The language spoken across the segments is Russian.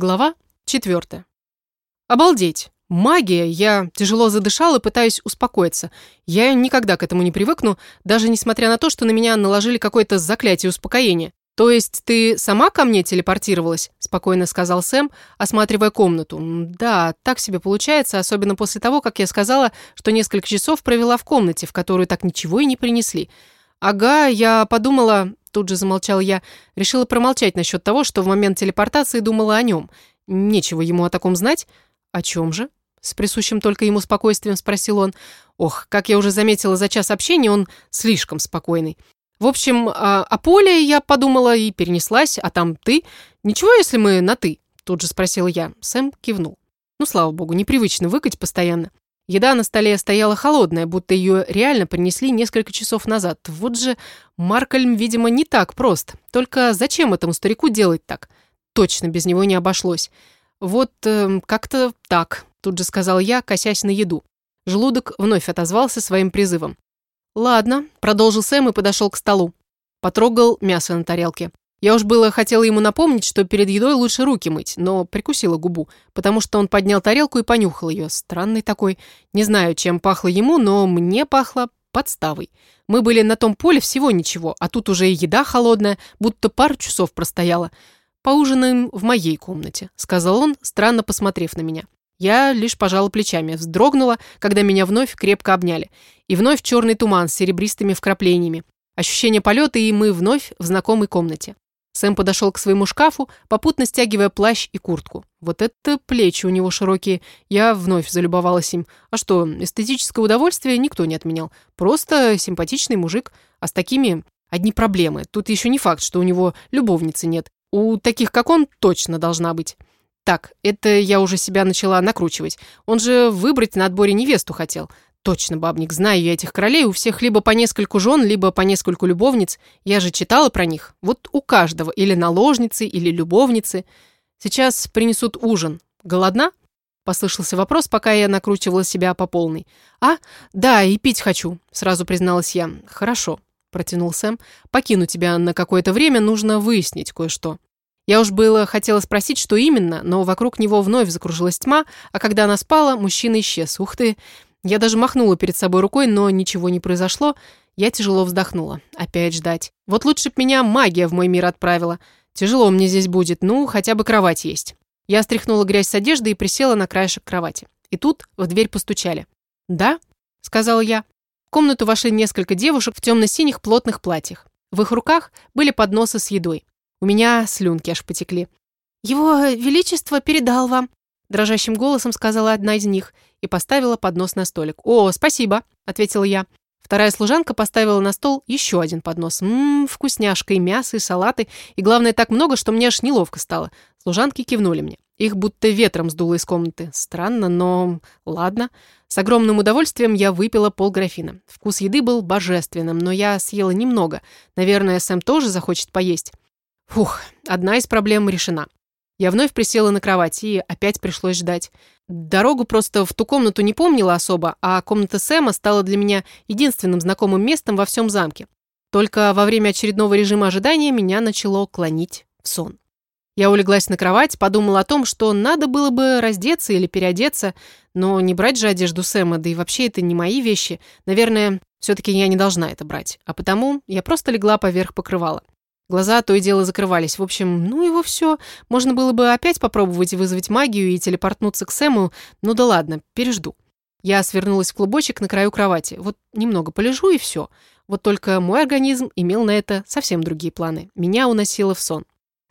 Глава четвертая. Обалдеть! Магия! Я тяжело задышал и пытаюсь успокоиться. Я никогда к этому не привыкну, даже несмотря на то, что на меня наложили какое-то заклятие успокоения. «То есть ты сама ко мне телепортировалась?» – спокойно сказал Сэм, осматривая комнату. «Да, так себе получается, особенно после того, как я сказала, что несколько часов провела в комнате, в которую так ничего и не принесли. Ага, я подумала...» Тут же замолчал я. Решила промолчать насчет того, что в момент телепортации думала о нем. Нечего ему о таком знать. «О чем же?» С присущим только ему спокойствием спросил он. Ох, как я уже заметила за час общения, он слишком спокойный. В общем, а, о поле я подумала и перенеслась, а там ты. Ничего, если мы на «ты»?» Тут же спросила я. Сэм кивнул. Ну, слава богу, непривычно выкать постоянно. Еда на столе стояла холодная, будто ее реально принесли несколько часов назад. Вот же Маркольм, видимо, не так прост. Только зачем этому старику делать так? Точно без него не обошлось. Вот э, как-то так, тут же сказал я, косясь на еду. Желудок вновь отозвался своим призывом. «Ладно», — продолжил Сэм и подошел к столу. Потрогал мясо на тарелке. Я уж было хотела ему напомнить, что перед едой лучше руки мыть, но прикусила губу, потому что он поднял тарелку и понюхал ее. Странный такой. Не знаю, чем пахло ему, но мне пахло подставой. Мы были на том поле всего ничего, а тут уже и еда холодная, будто пару часов простояла. «Поужинаем в моей комнате», — сказал он, странно посмотрев на меня. Я лишь пожала плечами, вздрогнула, когда меня вновь крепко обняли. И вновь черный туман с серебристыми вкраплениями. Ощущение полета, и мы вновь в знакомой комнате. Сэм подошел к своему шкафу, попутно стягивая плащ и куртку. Вот это плечи у него широкие. Я вновь залюбовалась им. А что, эстетическое удовольствие никто не отменял. Просто симпатичный мужик. А с такими одни проблемы. Тут еще не факт, что у него любовницы нет. У таких, как он, точно должна быть. Так, это я уже себя начала накручивать. Он же выбрать на отборе невесту хотел. Точно, бабник, знаю я этих королей, у всех либо по нескольку жен, либо по нескольку любовниц. Я же читала про них. Вот у каждого или наложницы, или любовницы. Сейчас принесут ужин. Голодна? Послышался вопрос, пока я накручивала себя по полной. «А? Да, и пить хочу», — сразу призналась я. «Хорошо», — протянул Сэм. «Покину тебя на какое-то время, нужно выяснить кое-что». Я уж было хотела спросить, что именно, но вокруг него вновь закружилась тьма, а когда она спала, мужчина исчез. Ух ты! Я даже махнула перед собой рукой, но ничего не произошло. Я тяжело вздохнула. Опять ждать. Вот лучше б меня магия в мой мир отправила. Тяжело мне здесь будет, ну, хотя бы кровать есть. Я стряхнула грязь с одежды и присела на краешек кровати. И тут в дверь постучали. «Да?» — сказала я. В комнату вошли несколько девушек в темно-синих плотных платьях. В их руках были подносы с едой. У меня слюнки аж потекли. «Его Величество передал вам», — дрожащим голосом сказала одна из них и поставила поднос на столик. «О, спасибо», — ответила я. Вторая служанка поставила на стол еще один поднос. Ммм, вкусняшка, и мясо, и салаты. И главное, так много, что мне аж неловко стало. Служанки кивнули мне. Их будто ветром сдуло из комнаты. Странно, но... Ладно. С огромным удовольствием я выпила полграфина. Вкус еды был божественным, но я съела немного. Наверное, Сэм тоже захочет поесть. Фух, одна из проблем решена. Я вновь присела на кровать, и опять пришлось ждать. Дорогу просто в ту комнату не помнила особо, а комната Сэма стала для меня единственным знакомым местом во всем замке. Только во время очередного режима ожидания меня начало клонить в сон. Я улеглась на кровать, подумала о том, что надо было бы раздеться или переодеться, но не брать же одежду Сэма, да и вообще это не мои вещи. Наверное, все-таки я не должна это брать. А потому я просто легла поверх покрывала. Глаза то и дело закрывались. В общем, ну его все. Можно было бы опять попробовать вызвать магию и телепортнуться к Сэму. Ну да ладно, пережду. Я свернулась в клубочек на краю кровати. Вот немного полежу и все. Вот только мой организм имел на это совсем другие планы. Меня уносило в сон.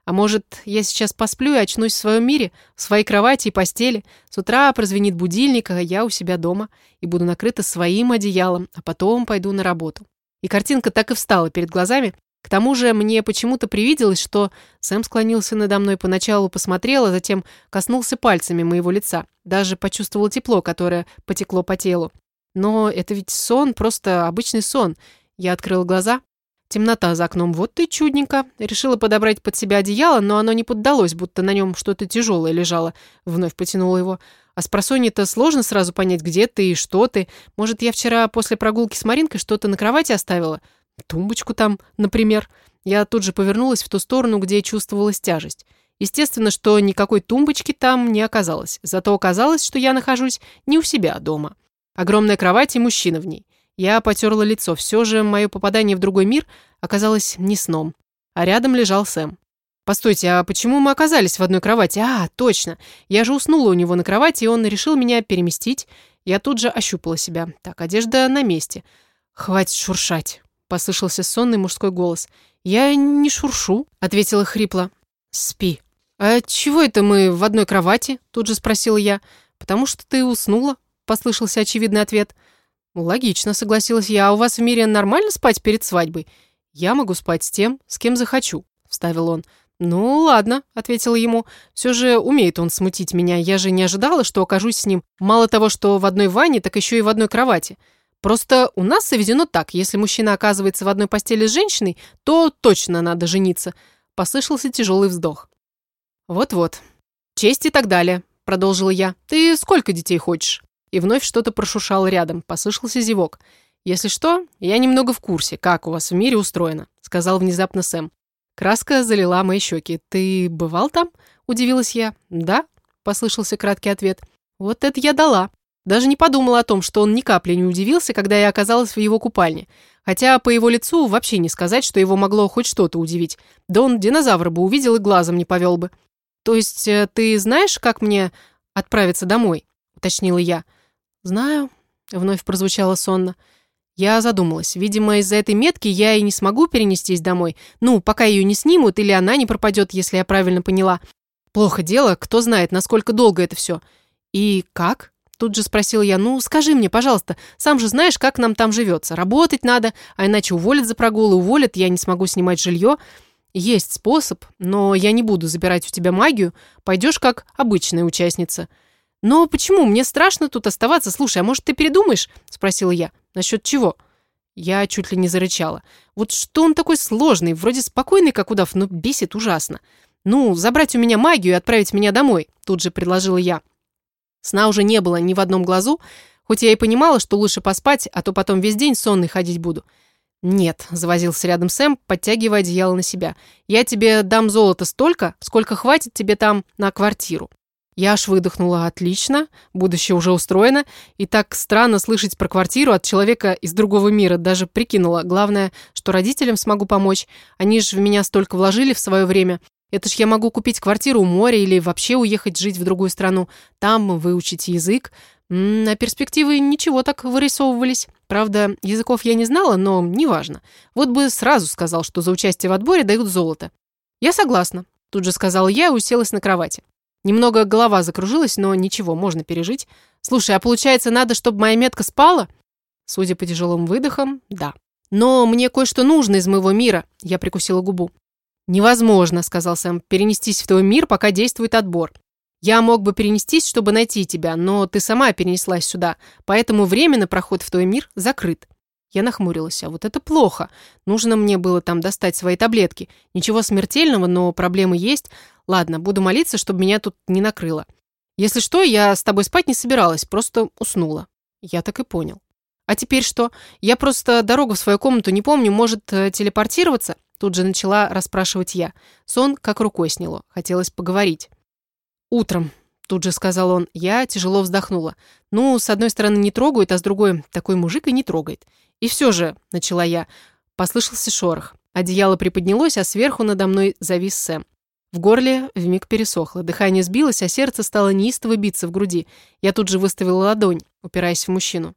А может, я сейчас посплю и очнусь в своем мире, в своей кровати и постели. С утра прозвенит будильник, а я у себя дома. И буду накрыта своим одеялом, а потом пойду на работу. И картинка так и встала перед глазами, к тому же мне почему-то привиделось, что Сэм склонился надо мной поначалу, посмотрел, а затем коснулся пальцами моего лица. Даже почувствовал тепло, которое потекло по телу. Но это ведь сон, просто обычный сон. Я открыл глаза. Темнота за окном. Вот ты чудненько. Решила подобрать под себя одеяло, но оно не поддалось, будто на нем что-то тяжелое лежало. Вновь потянула его. А с просонья-то сложно сразу понять, где ты и что ты. Может, я вчера после прогулки с Маринкой что-то на кровати оставила? Тумбочку там, например. Я тут же повернулась в ту сторону, где чувствовалась тяжесть. Естественно, что никакой тумбочки там не оказалось. Зато оказалось, что я нахожусь не у себя дома. Огромная кровать и мужчина в ней. Я потерла лицо. Все же мое попадание в другой мир оказалось не сном. А рядом лежал Сэм. Постойте, а почему мы оказались в одной кровати? А, точно. Я же уснула у него на кровати, и он решил меня переместить. Я тут же ощупала себя. Так, одежда на месте. Хватит шуршать. Послышался сонный мужской голос. «Я не шуршу», — ответила хрипло. «Спи». «А чего это мы в одной кровати?» — тут же спросила я. «Потому что ты уснула», — послышался очевидный ответ. «Логично», — согласилась я. «А у вас в мире нормально спать перед свадьбой?» «Я могу спать с тем, с кем захочу», — вставил он. «Ну, ладно», — ответила ему. «Все же умеет он смутить меня. Я же не ожидала, что окажусь с ним. Мало того, что в одной ванне, так еще и в одной кровати. Просто у нас заведено так. Если мужчина оказывается в одной постели с женщиной, то точно надо жениться». Послышался тяжелый вздох. «Вот-вот. Честь и так далее», — продолжила я. «Ты сколько детей хочешь?» И вновь что-то прошуршало рядом, послышался зевок. «Если что, я немного в курсе, как у вас в мире устроено», — сказал внезапно Сэм. Краска залила мои щеки. «Ты бывал там?» — удивилась я. «Да», — послышался краткий ответ. «Вот это я дала». Даже не подумала о том, что он ни капли не удивился, когда я оказалась в его купальне. Хотя по его лицу вообще не сказать, что его могло хоть что-то удивить. Да он динозавра бы увидел и глазом не повел бы. «То есть э, ты знаешь, как мне отправиться домой?» — уточнила я. «Знаю», — вновь прозвучало сонно. Я задумалась. Видимо, из-за этой метки я и не смогу перенестись домой. Ну, пока ее не снимут, или она не пропадет, если я правильно поняла. Плохо дело, кто знает, насколько долго это все. «И как?» Тут же спросил я, ну, скажи мне, пожалуйста, сам же знаешь, как нам там живется. Работать надо, а иначе уволят за прогулы, уволят, я не смогу снимать жилье. Есть способ, но я не буду забирать у тебя магию. Пойдешь как обычная участница. Но почему? Мне страшно тут оставаться. Слушай, а может, ты передумаешь? Спросила я. Насчет чего? Я чуть ли не зарычала. Вот что он такой сложный, вроде спокойный, как удав, но бесит ужасно. Ну, забрать у меня магию и отправить меня домой, тут же предложила я. Сна уже не было ни в одном глазу, хоть я и понимала, что лучше поспать, а то потом весь день сонный ходить буду. «Нет», — завозился рядом Сэм, подтягивая одеяло на себя. «Я тебе дам золото столько, сколько хватит тебе там на квартиру». Я аж выдохнула «Отлично, будущее уже устроено». И так странно слышать про квартиру от человека из другого мира. Даже прикинула. Главное, что родителям смогу помочь. Они же в меня столько вложили в свое время. Это ж я могу купить квартиру у моря или вообще уехать жить в другую страну. Там выучить язык. На перспективы ничего так вырисовывались. Правда, языков я не знала, но неважно. Вот бы сразу сказал, что за участие в отборе дают золото. Я согласна, тут же сказала я и уселась на кровати. Немного голова закружилась, но ничего, можно пережить. Слушай, а получается, надо, чтобы моя метка спала? Судя по тяжелым выдохам, да. Но мне кое-что нужно из моего мира, я прикусила губу. «Невозможно», — сказал Сэм, — «перенестись в твой мир, пока действует отбор. Я мог бы перенестись, чтобы найти тебя, но ты сама перенеслась сюда, поэтому временно проход в твой мир закрыт». Я нахмурилась. А вот это плохо. Нужно мне было там достать свои таблетки. Ничего смертельного, но проблемы есть. Ладно, буду молиться, чтобы меня тут не накрыло. Если что, я с тобой спать не собиралась, просто уснула. Я так и понял. А теперь что? Я просто дорогу в свою комнату не помню, может э, телепортироваться? Тут же начала расспрашивать я. Сон как рукой сняло. Хотелось поговорить. «Утром», — тут же сказал он. Я тяжело вздохнула. «Ну, с одной стороны не трогают, а с другой такой мужик и не трогает». «И все же», — начала я, — послышался шорох. Одеяло приподнялось, а сверху надо мной завис Сэм. В горле вмиг пересохло, дыхание сбилось, а сердце стало неистово биться в груди. Я тут же выставила ладонь, упираясь в мужчину.